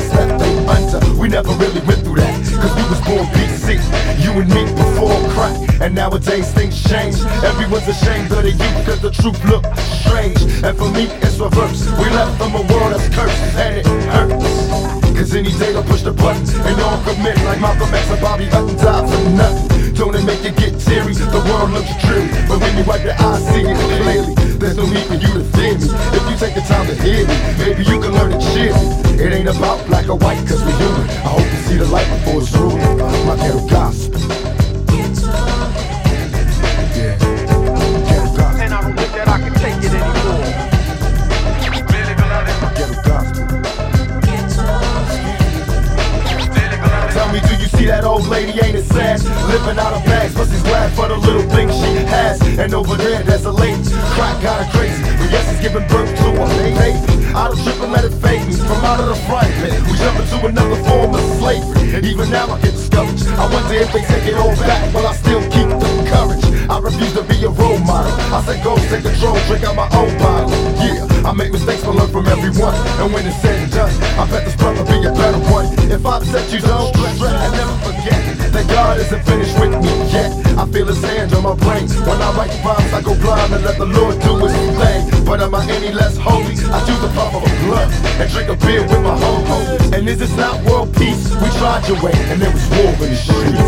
stress they under. We never really went through that, cause we was born BC. You and me before crack, and nowadays things change. Everyone's ashamed of the youth, cause the truth look strange. And for me, it's reverse. We left from a world that's cursed, and it hurts. Cause any day they'll push the button and all commit like Malcolm X and Bobby Hutton died for nothing. Don't it make you get teary? The world looks dreary, but when you wipe your eyes, see it clearly. There's no need for you to fear me. If you take the time to hear me, maybe you it ain't about black or white, cause we're human. I hope you see the light before it's ruined. My ghetto gospel. That old lady? Ain't it sad? Living out of bags, but she's glad for the little things she has. And over there, there's a lady, crack got her crazy. But yes, she's giving birth to a baby. I don't trip and let it fade me from out of the frying pan. We jump into another form of slavery. And even now I get discouraged. I wonder if they take it all back, but I still keep the courage? I refuse to be a role model. I say go take control, drink out my own bottle. Yeah, I make mistakes but learn from everyone. And when it's said and done, I bet this brother be a. If I upset you, don't stress, and never forget that God isn't finished with me yet. I feel his hand on my brain. When I write rhymes, I go blind and let the Lord do his thing. But am I any less holy? I do the pop of a blunt and drink a beer with my homies. And is this not world peace? We tried your way, and there was war in the streets.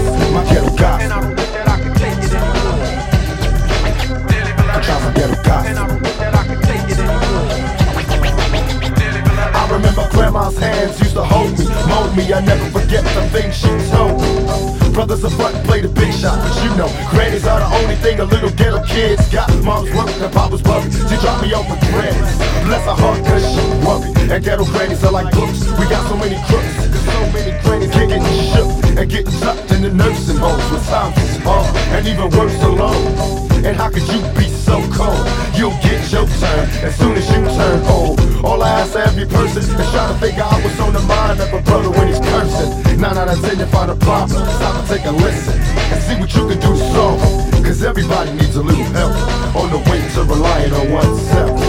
Hands used to hold me, mold me. I never forget the things she told me. Brothers up front play the big shot, but you know, grannies are the only thing a little ghetto kids got. Mom's worked and papa's worried. She dropped me off with grannies. Bless her heart, cause she worried. And ghetto grannies are like books. We got so many crooks, so many grannies getting shook and getting tucked in the nursing homes with times is hard and even worse alone. And how could you be so cold? You'll get your turn as soon as you turn old. All I ask every person is try to figure out what's on the mind of a brother when he's cursing. Nine out of ten, you find a problem. Stop and take a listen and see what you can do it. Cause everybody needs a little help on the way to relying on oneself.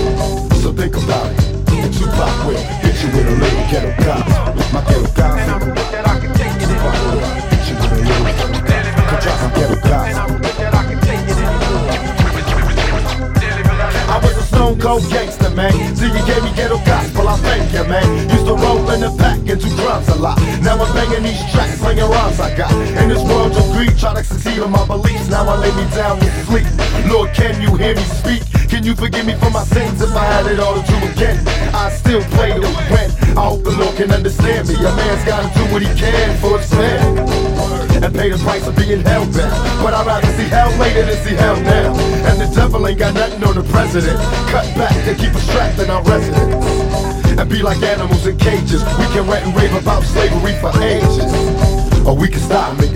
Cold gangster, man. Till you gave me ghetto gospel, I thank you, man. Used to roll in the pack and do drums a lot. Now I'm banging these tracks, slinging rhymes I got. In this world of greed, try to succeed on my beliefs. Now I lay me down to sleep. Lord, can you hear me speak? Can you forgive me for my sins if I had it all to do again? I still play to win. I hope the Lord can understand me. A man's gotta do what he can for his family and pay the price of being held back. But I'd rather see hell later than see hell now. And the ain't got nothing on the president. Cut back and keep us trapped in our residence. And be like animals in cages. We can rant and rave about slavery for ages. Or we can stop and